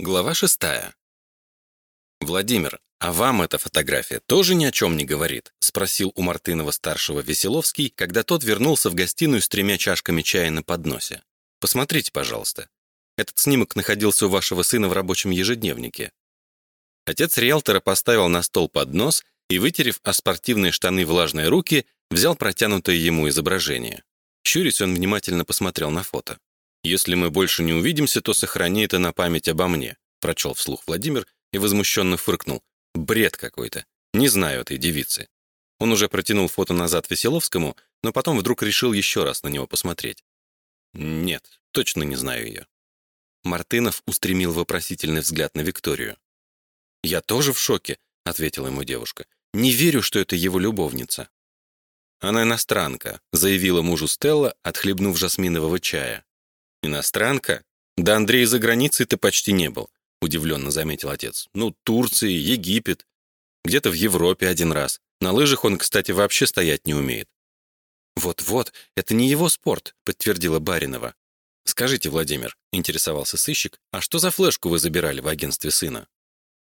Глава шестая. «Владимир, а вам эта фотография тоже ни о чем не говорит?» — спросил у Мартынова-старшего Веселовский, когда тот вернулся в гостиную с тремя чашками чая на подносе. «Посмотрите, пожалуйста. Этот снимок находился у вашего сына в рабочем ежедневнике». Отец риэлтора поставил на стол поднос и, вытерев о спортивные штаны влажные руки, взял протянутое ему изображение. Щурясь, он внимательно посмотрел на фото. «Если мы больше не увидимся, то сохрани это на память обо мне», прочел вслух Владимир и возмущенно фыркнул. «Бред какой-то. Не знаю этой девицы». Он уже протянул фото назад Веселовскому, но потом вдруг решил еще раз на него посмотреть. «Нет, точно не знаю ее». Мартынов устремил вопросительный взгляд на Викторию. «Я тоже в шоке», — ответила ему девушка. «Не верю, что это его любовница». «Она иностранка», — заявила мужу Стелла, отхлебнув жасминового чая. «Иностранка? Да Андрей за границей-то почти не был», — удивленно заметил отец. «Ну, Турции, Египет. Где-то в Европе один раз. На лыжах он, кстати, вообще стоять не умеет». «Вот-вот, это не его спорт», — подтвердила Баринова. «Скажите, Владимир», — интересовался сыщик, «а что за флешку вы забирали в агентстве сына?»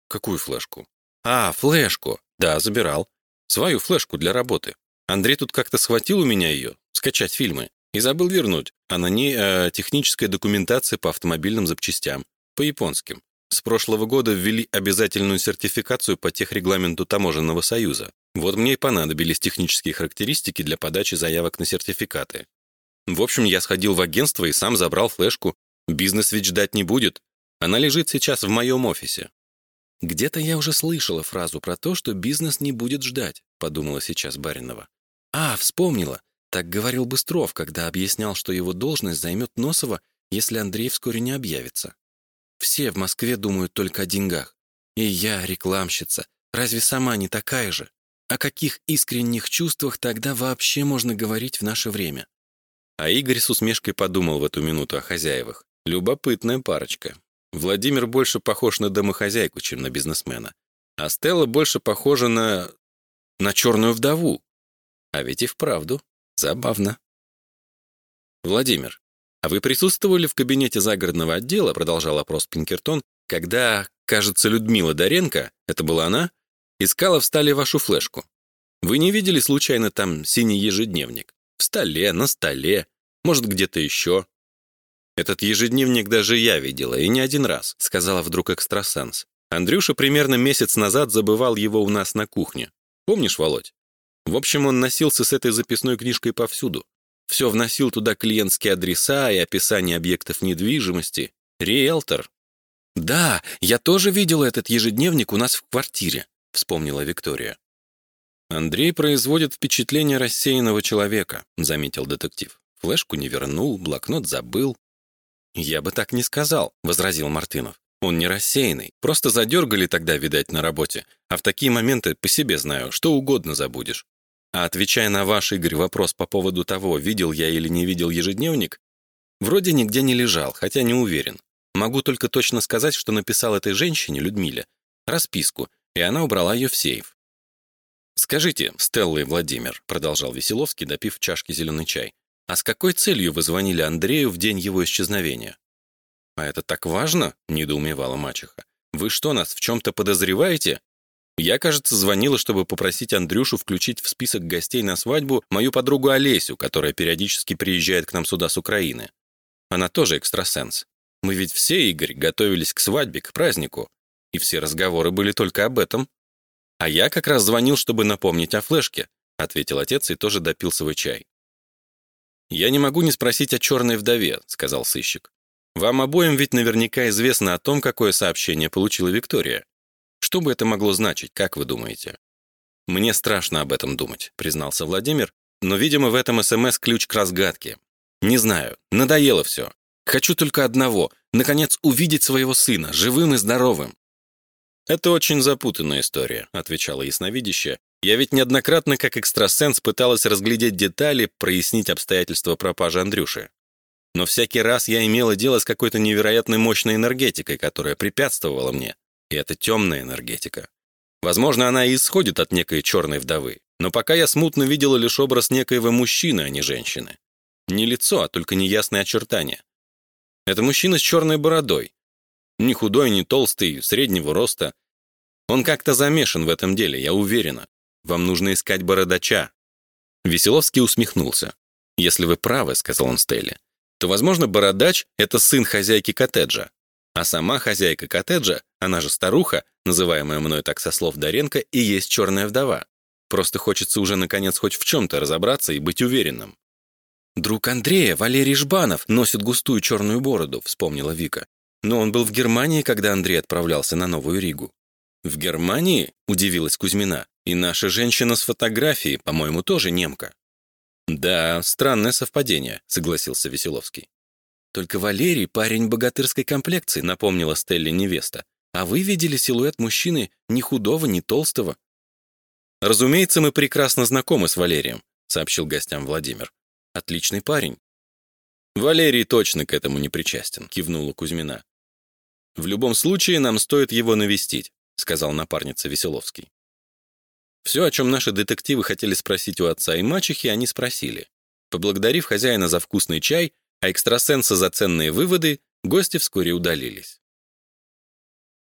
«Какую флешку?» «А, флешку. Да, забирал. Свою флешку для работы. Андрей тут как-то схватил у меня ее, скачать фильмы. И забыл вернуть, а на ней э, техническая документация по автомобильным запчастям, по японским. С прошлого года ввели обязательную сертификацию по техрегламенту Таможенного союза. Вот мне и понадобились технические характеристики для подачи заявок на сертификаты. В общем, я сходил в агентство и сам забрал флешку. Бизнес ведь ждать не будет. Она лежит сейчас в моем офисе. «Где-то я уже слышала фразу про то, что бизнес не будет ждать», подумала сейчас Баринова. «А, вспомнила. Так говорил Быстров, когда объяснял, что его должность займет Носова, если Андрей вскоре не объявится. Все в Москве думают только о деньгах. И я, рекламщица, разве сама не такая же? О каких искренних чувствах тогда вообще можно говорить в наше время? А Игорь с усмешкой подумал в эту минуту о хозяевах. Любопытная парочка. Владимир больше похож на домохозяйку, чем на бизнесмена. А Стелла больше похожа на... на черную вдову. А ведь и вправду. Забавно. Владимир, а вы присутствовали в кабинете загородного отдела, продолжал опрос Пинкертон, когда, кажется, Людмила Доренко, это была она, искала в столе вашу флешку. Вы не видели случайно там синий ежедневник? В столе, на столе, может, где-то еще. Этот ежедневник даже я видела, и не один раз, сказала вдруг экстрасенс. Андрюша примерно месяц назад забывал его у нас на кухне. Помнишь, Володь? В общем, он носился с этой записной книжкой повсюду. Все вносил туда клиентские адреса и описание объектов недвижимости. Риэлтор. «Да, я тоже видела этот ежедневник у нас в квартире», — вспомнила Виктория. «Андрей производит впечатление рассеянного человека», — заметил детектив. Флешку не вернул, блокнот забыл. «Я бы так не сказал», — возразил Мартынов. «Он не рассеянный. Просто задергали тогда, видать, на работе. А в такие моменты, по себе знаю, что угодно забудешь. А отвечая на ваш, Игорь, вопрос по поводу того, видел я или не видел ежедневник, вроде нигде не лежал, хотя не уверен. Могу только точно сказать, что написал этой женщине, Людмиле, расписку, и она убрала ее в сейф. «Скажите, Стелла и Владимир», — продолжал Веселовский, допив чашки зеленый чай, «а с какой целью вы звонили Андрею в день его исчезновения?» «А это так важно?» — недоумевала мачеха. «Вы что, нас в чем-то подозреваете? Я, кажется, звонила, чтобы попросить Андрюшу включить в список гостей на свадьбу мою подругу Олесю, которая периодически приезжает к нам сюда с Украины. Она тоже экстрасенс. Мы ведь все, Игорь, готовились к свадьбе, к празднику. И все разговоры были только об этом. А я как раз звонил, чтобы напомнить о флешке, ответил отец и тоже допил свой чай. «Я не могу не спросить о черной вдове», — сказал сыщик. «Вам обоим ведь наверняка известно о том, какое сообщение получила Виктория. Что бы это могло значить, как вы думаете? Мне страшно об этом думать, признался Владимир, но, видимо, в этом СМС ключ к разгадке. Не знаю, надоело все. Хочу только одного — наконец увидеть своего сына, живым и здоровым. «Это очень запутанная история», — отвечала ясновидящая. «Я ведь неоднократно, как экстрасенс, пыталась разглядеть детали, прояснить обстоятельства пропажи Андрюши. Но всякий раз я имела дело с какой-то невероятной мощной энергетикой, которая препятствовала мне. И это темная энергетика. Возможно, она и исходит от некой черной вдовы, но пока я смутно видела лишь образ некоего мужчины, а не женщины. Не лицо, а только неясные очертания. Это мужчина с черной бородой. Ни худой, ни толстый, среднего роста. Он как-то замешан в этом деле, я уверена. Вам нужно искать бородача». Веселовский усмехнулся. «Если вы правы», — сказал он Стелле, то, возможно, бородач — это сын хозяйки коттеджа. А сама хозяйка коттеджа, она же старуха, называемая мной так со слов Доренко, и есть черная вдова. Просто хочется уже, наконец, хоть в чем-то разобраться и быть уверенным. «Друг Андрея, Валерий Жбанов, носит густую черную бороду», — вспомнила Вика. «Но он был в Германии, когда Андрей отправлялся на Новую Ригу». «В Германии?» — удивилась Кузьмина. «И наша женщина с фотографией, по-моему, тоже немка». «Да, странное совпадение», — согласился Веселовский. «Только Валерий — парень богатырской комплекции», — напомнила Стелле невеста. «А вы видели силуэт мужчины ни худого, ни толстого?» «Разумеется, мы прекрасно знакомы с Валерием», — сообщил гостям Владимир. «Отличный парень». «Валерий точно к этому не причастен», — кивнула Кузьмина. «В любом случае, нам стоит его навестить сказал напарница Веселовский. Все, о чем наши детективы хотели спросить у отца и мачехи, они спросили. Поблагодарив хозяина за вкусный чай, а экстрасенса за ценные выводы, гости вскоре удалились.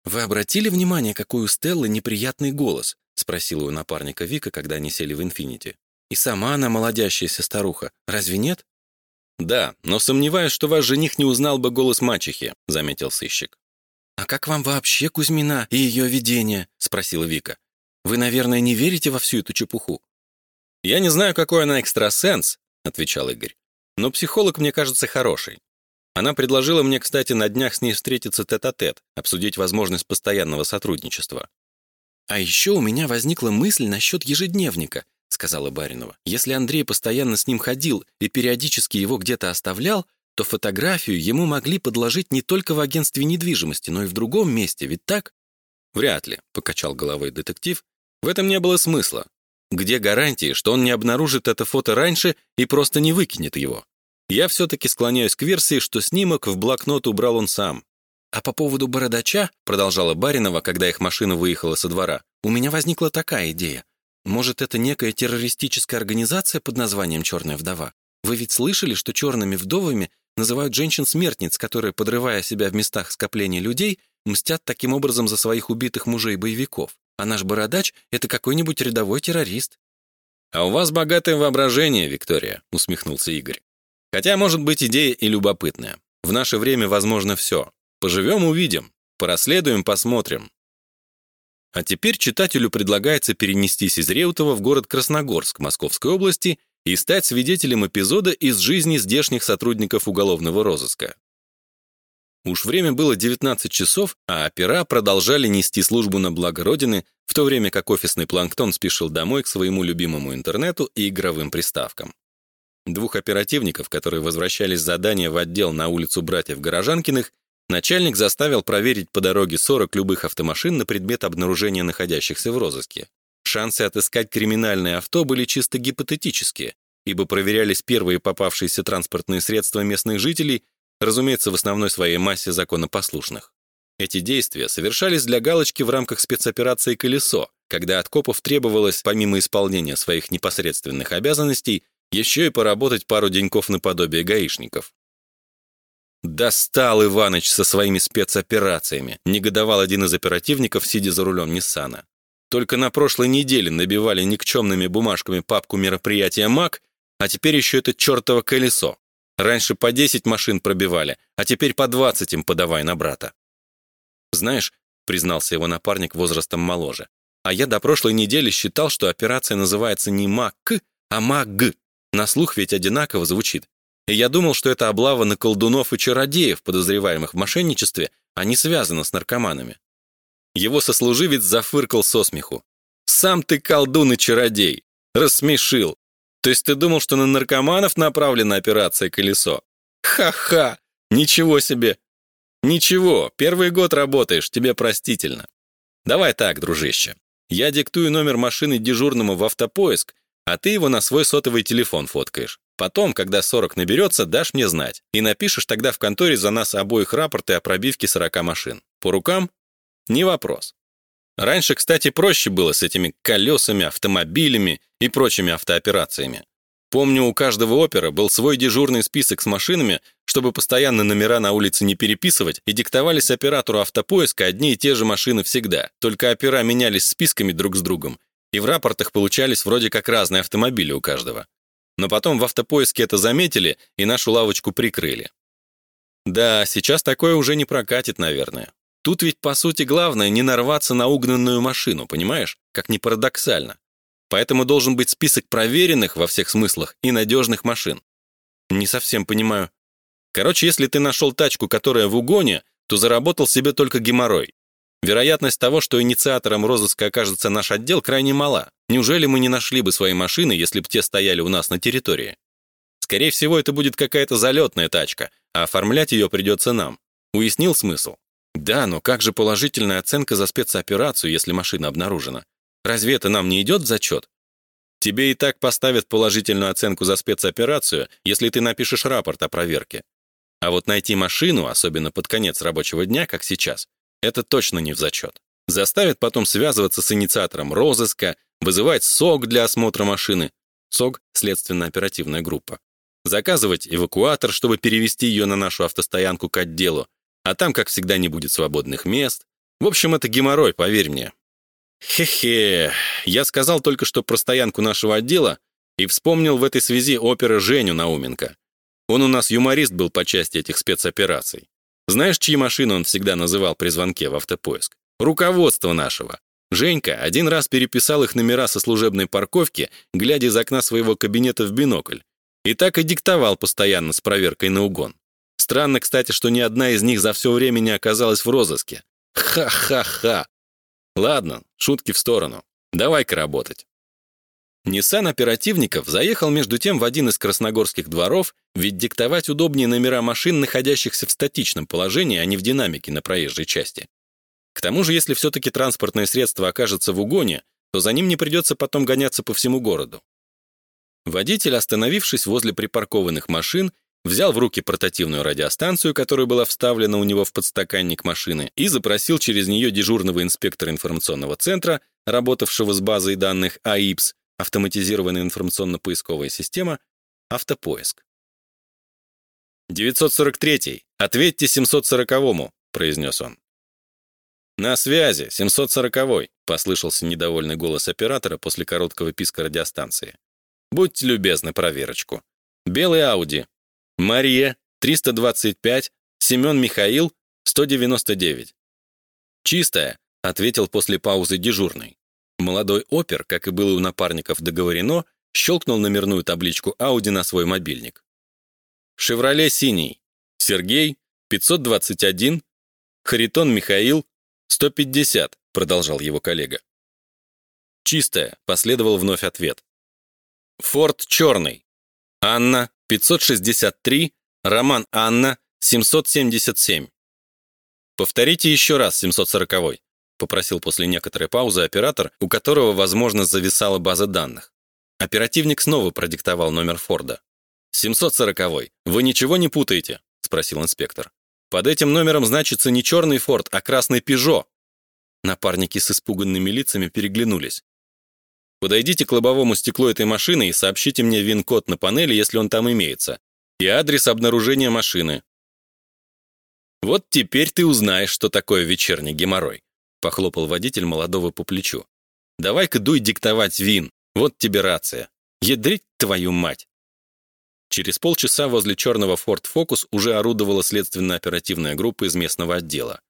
«Вы обратили внимание, какой у Стеллы неприятный голос?» — спросила у напарника Вика, когда они сели в «Инфинити». «И сама она молодящаяся старуха, разве нет?» «Да, но сомневаюсь, что ваш жених не узнал бы голос мачехи», — заметил сыщик. «А как вам вообще Кузьмина и ее видение?» — спросила Вика. «Вы, наверное, не верите во всю эту чепуху?» «Я не знаю, какой она экстрасенс», — отвечал Игорь. «Но психолог, мне кажется, хороший. Она предложила мне, кстати, на днях с ней встретиться тет-а-тет, -тет, обсудить возможность постоянного сотрудничества». «А еще у меня возникла мысль насчет ежедневника», — сказала Баринова. «Если Андрей постоянно с ним ходил и периодически его где-то оставлял, то фотографию ему могли подложить не только в агентстве недвижимости, но и в другом месте, ведь так? Вряд ли, покачал головой детектив. В этом не было смысла. Где гарантии, что он не обнаружит это фото раньше и просто не выкинет его? Я все-таки склоняюсь к версии, что снимок в блокнот убрал он сам. А по поводу бородача, продолжала Баринова, когда их машина выехала со двора, у меня возникла такая идея. Может, это некая террористическая организация под названием «Черная вдова»? Вы ведь слышали, что черными вдовами называют женщин-смертниц, которые, подрывая себя в местах скопления людей, мстят таким образом за своих убитых мужей-боевиков. А наш бородач — это какой-нибудь рядовой террорист. «А у вас богатое воображение, Виктория», — усмехнулся Игорь. «Хотя, может быть, идея и любопытная. В наше время возможно все. Поживем — увидим. Порасследуем — посмотрим». А теперь читателю предлагается перенестись из Реутова в город Красногорск Московской области и стать свидетелем эпизода из жизни здешних сотрудников уголовного розыска. Уж время было 19 часов, а опера продолжали нести службу на благо Родины, в то время как офисный планктон спешил домой к своему любимому интернету и игровым приставкам. Двух оперативников, которые возвращались с задания в отдел на улицу братьев Горожанкиных, начальник заставил проверить по дороге 40 любых автомашин на предмет обнаружения находящихся в розыске. Шансы отыскать криминальное авто были чисто гипотетические, ибо проверялись первые попавшиеся транспортные средства местных жителей, разумеется, в основной своей массе законопослушных. Эти действия совершались для галочки в рамках спецоперации «Колесо», когда от копов требовалось, помимо исполнения своих непосредственных обязанностей, еще и поработать пару деньков наподобие гаишников. «Достал Иваныч со своими спецоперациями», негодовал один из оперативников, сидя за рулем Ниссана. Только на прошлой неделе набивали никчемными бумажками папку мероприятия МАК, а теперь еще это чертово колесо. Раньше по 10 машин пробивали, а теперь по 20 им подавай на брата. Знаешь, признался его напарник возрастом моложе, а я до прошлой недели считал, что операция называется не МАК, а МАГ. На слух ведь одинаково звучит. И я думал, что это облава на колдунов и чародеев, подозреваемых в мошенничестве, а не связана с наркоманами. Его сослуживец зафыркал со смеху. «Сам ты колдун и чародей! Рассмешил! То есть ты думал, что на наркоманов направлена операция «Колесо»? Ха-ха! Ничего себе! Ничего, первый год работаешь, тебе простительно. Давай так, дружище. Я диктую номер машины дежурному в автопоиск, а ты его на свой сотовый телефон фоткаешь. Потом, когда 40 наберется, дашь мне знать. И напишешь тогда в конторе за нас обоих рапорты о пробивке 40 машин. По рукам? Не вопрос. Раньше, кстати, проще было с этими колесами, автомобилями и прочими автооперациями. Помню, у каждого опера был свой дежурный список с машинами, чтобы постоянно номера на улице не переписывать, и диктовались оператору автопоиска одни и те же машины всегда, только опера менялись списками друг с другом, и в рапортах получались вроде как разные автомобили у каждого. Но потом в автопоиске это заметили и нашу лавочку прикрыли. Да, сейчас такое уже не прокатит, наверное. Тут ведь, по сути, главное не нарваться на угнанную машину, понимаешь? Как ни парадоксально. Поэтому должен быть список проверенных во всех смыслах и надежных машин. Не совсем понимаю. Короче, если ты нашел тачку, которая в угоне, то заработал себе только геморрой. Вероятность того, что инициатором розыска окажется наш отдел, крайне мала. Неужели мы не нашли бы свои машины, если бы те стояли у нас на территории? Скорее всего, это будет какая-то залетная тачка, а оформлять ее придется нам. Уяснил смысл? Да, но как же положительная оценка за спецоперацию, если машина обнаружена? Разве это нам не идет в зачет? Тебе и так поставят положительную оценку за спецоперацию, если ты напишешь рапорт о проверке. А вот найти машину, особенно под конец рабочего дня, как сейчас, это точно не в зачет. Заставят потом связываться с инициатором розыска, вызывать СОГ для осмотра машины. СОГ — следственно-оперативная группа. Заказывать эвакуатор, чтобы перевести ее на нашу автостоянку к отделу. А там, как всегда, не будет свободных мест. В общем, это геморрой, поверь мне. Хе-хе, я сказал только что про стоянку нашего отдела и вспомнил в этой связи опера Женю Науменко. Он у нас юморист был по части этих спецопераций. Знаешь, чьи машины он всегда называл при звонке в автопоиск? Руководство нашего. Женька один раз переписал их номера со служебной парковки, глядя из окна своего кабинета в бинокль. И так и диктовал постоянно с проверкой на угон. Странно, кстати, что ни одна из них за все время не оказалась в розыске. Ха-ха-ха. Ладно, шутки в сторону. Давай-ка работать. Ниссан оперативников заехал между тем в один из красногорских дворов, ведь диктовать удобнее номера машин, находящихся в статичном положении, а не в динамике на проезжей части. К тому же, если все-таки транспортное средство окажется в угоне, то за ним не придется потом гоняться по всему городу. Водитель, остановившись возле припаркованных машин, взял в руки портативную радиостанцию, которая была вставлена у него в подстаканник машины, и запросил через нее дежурного инспектора информационного центра, работавшего с базой данных АИПС, автоматизированная информационно-поисковая система, автопоиск. 943. Ответьте 740-му, произнес он. «На связи, 740-й», — послышался недовольный голос оператора после короткого писка радиостанции. «Будьте любезны, проверочку. Белый Ауди, Мария, 325, Семен Михаил, 199. «Чистая», — ответил после паузы дежурный. Молодой опер, как и было у напарников договорено, щелкнул номерную табличку Ауди на свой мобильник. «Шевроле синий. Сергей, 521. Харитон Михаил, 150», — продолжал его коллега. «Чистая», — последовал вновь ответ. «Форд черный. Анна, 563, Роман Анна, 777. Повторите еще раз 740-й, попросил после некоторой паузы оператор, у которого, возможно, зависала база данных. Оперативник снова продиктовал номер Форда. 740-й. Вы ничего не путаете? спросил инспектор. Под этим номером значится не черный Форд, а красный Пежо. Напарники с испуганными лицами переглянулись. Подойдите к лобовому стеклу этой машины и сообщите мне ВИН-код на панели, если он там имеется, и адрес обнаружения машины. Вот теперь ты узнаешь, что такое вечерний геморрой, похлопал водитель молодого по плечу. Давай-ка дуй диктовать ВИН. Вот тебе рация. Ядрить твою мать. Через полчаса возле черного Ford Focus уже орудовала следственно-оперативная группа из местного отдела.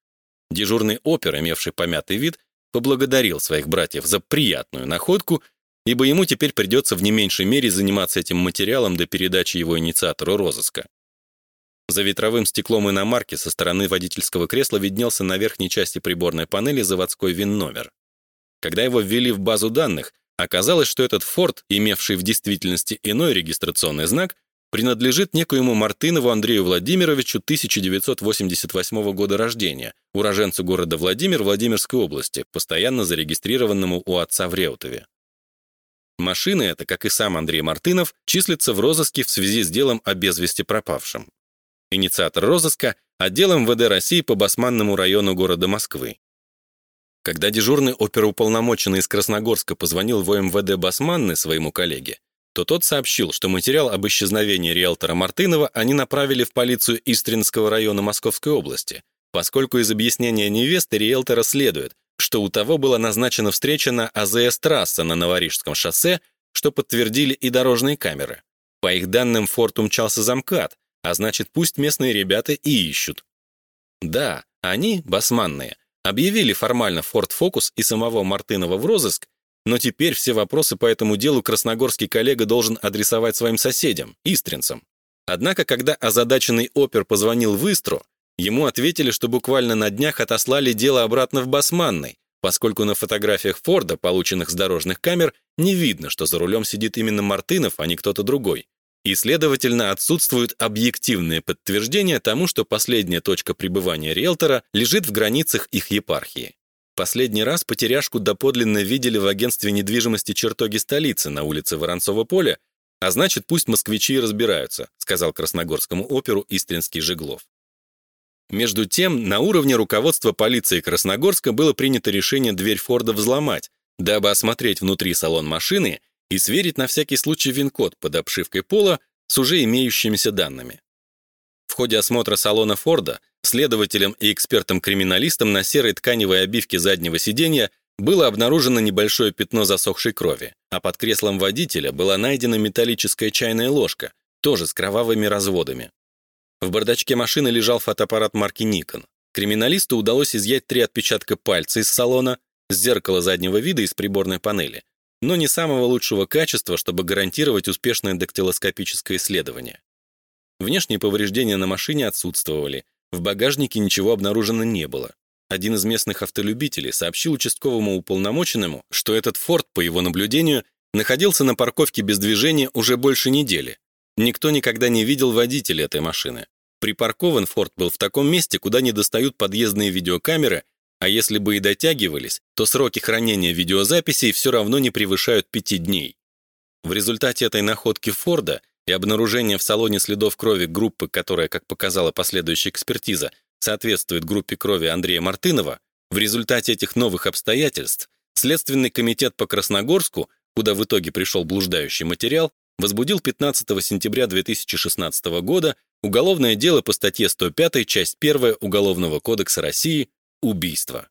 Дежурный опер, имевший помятый вид, поблагодарил своих братьев за приятную находку, ибо ему теперь придется в не меньшей мере заниматься этим материалом до передачи его инициатору розыска. За ветровым стеклом иномарки со стороны водительского кресла виднелся на верхней части приборной панели заводской ВИН-номер. Когда его ввели в базу данных, оказалось, что этот Форд, имевший в действительности иной регистрационный знак, принадлежит некоему Мартынову Андрею Владимировичу 1988 года рождения, уроженцу города Владимир Владимирской области, постоянно зарегистрированному у отца в Реутове. Машина эта, как и сам Андрей Мартынов, числится в розыске в связи с делом о без вести пропавшем. Инициатор розыска – отдел МВД России по Басманному району города Москвы. Когда дежурный оперуполномоченный из Красногорска позвонил в МВД Басманны своему коллеге, то тот сообщил, что материал об исчезновении риэлтора Мартынова они направили в полицию Истринского района Московской области, поскольку из объяснения невесты риэлтора следует, что у того была назначена встреча на АЗС-трасса на Новорижском шоссе, что подтвердили и дорожные камеры. По их данным, Форд умчался замкат, а значит, пусть местные ребята и ищут. Да, они, басманные, объявили формально Форд Фокус и самого Мартынова в розыск, но теперь все вопросы по этому делу красногорский коллега должен адресовать своим соседям, истринцам. Однако, когда озадаченный опер позвонил в Истру, ему ответили, что буквально на днях отослали дело обратно в Басманный, поскольку на фотографиях Форда, полученных с дорожных камер, не видно, что за рулем сидит именно Мартынов, а не кто-то другой. И, следовательно, отсутствуют объективные подтверждения тому, что последняя точка пребывания риэлтора лежит в границах их епархии. Последний раз потеряшку доподлинно видели в агентстве недвижимости чертоги столицы на улице Воронцова поля, а значит, пусть москвичи разбираются, сказал красногорскому оперу Истринский Жеглов. Между тем, на уровне руководства полиции Красногорска было принято решение дверь Форда взломать, дабы осмотреть внутри салон машины и сверить на всякий случай вин-код под обшивкой пола с уже имеющимися данными. В ходе осмотра салона Форда следователям и экспертам-криминалистам на серой тканевой обивке заднего сиденья было обнаружено небольшое пятно засохшей крови, а под креслом водителя была найдена металлическая чайная ложка, тоже с кровавыми разводами. В бардачке машины лежал фотоаппарат марки Nikon. Криминалисту удалось изъять три отпечатка пальца из салона, с зеркала заднего вида и с приборной панели, но не самого лучшего качества, чтобы гарантировать успешное дактилоскопическое исследование. Внешние повреждения на машине отсутствовали, в багажнике ничего обнаружено не было. Один из местных автолюбителей сообщил участковому уполномоченному, что этот «Форд», по его наблюдению, находился на парковке без движения уже больше недели. Никто никогда не видел водителя этой машины. Припаркован «Форд» был в таком месте, куда не достают подъездные видеокамеры, а если бы и дотягивались, то сроки хранения видеозаписей все равно не превышают пяти дней. В результате этой находки Форда и обнаружение в салоне следов крови группы, которая, как показала последующая экспертиза, соответствует группе крови Андрея Мартынова, в результате этих новых обстоятельств Следственный комитет по Красногорску, куда в итоге пришел блуждающий материал, возбудил 15 сентября 2016 года уголовное дело по статье 105, часть 1 Уголовного кодекса России «Убийство».